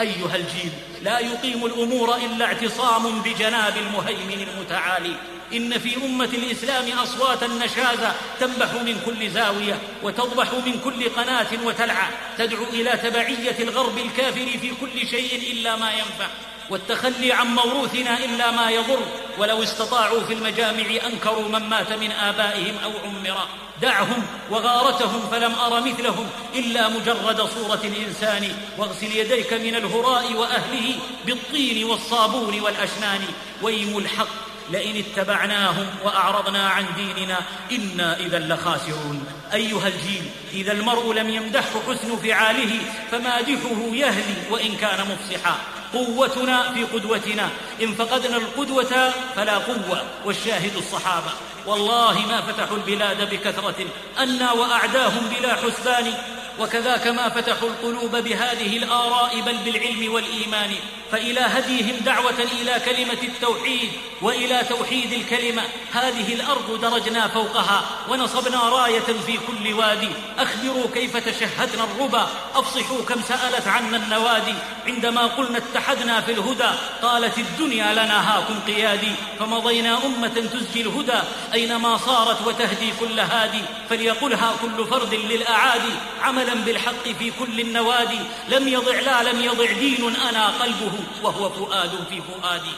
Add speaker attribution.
Speaker 1: أيها الجيل لا يقيم الأمور إلا اعتصام بجناب المهيمن المتعالي. إن في أمة الإسلام أصواتا نشازة تنبح من كل زاوية وتضبح من كل قناة وتلعى. تدعو إلى تبعية الغرب الكافر في كل شيء إلا ما ينفع. والتخلي عن موروثنا إلا ما يضر ولو استطاعوا في المجامع أنكروا من مات من آبائهم أو عمر دعهم وغارتهم فلم أر مثلهم إلا مجرد صورة الإنسان. واغسل يديك من الهراء وأهله بالطين والصابون والأشنان. ويم الحق لئن اتبعناهم وأعرضنا عن ديننا إنا إذا لخاسرون. أيها الجيل إذا المرء لم يمدحه حسن فعاله فمادحه يهلي وإن كان مفصحا قوتنا في قدوتنا. إن فقدنا القدوة فلا قوة. والشاهد الصحابة. والله ما فتحوا البلاد بكثرة. أنا وأعداهم بلا حسبان. وكذاك ما فتحوا القلوب بهذه الآراء بل بالعلم والإيمان فإلى هديهم دعوة إلى كلمة التوحيد وإلى توحيد الكلمة. هذه الأرض درجنا فوقها ونصبنا راية في كل وادي. أخبروا كيف تشهدنا الربا أفصحوا كم سألت عنا النوادي. عندما قلنا اتحدنا في الهدى قالت الدنيا لنا هاكم قيادي. فمضينا أمة تزكي الهدى أينما صارت وتهدي كل هادي. فليقلها كل فرد للأعادي. عملا بالحق في كل النوادي. لم يضع لا لم يضع دين أنا قلبه وهو فؤاد في فؤادي.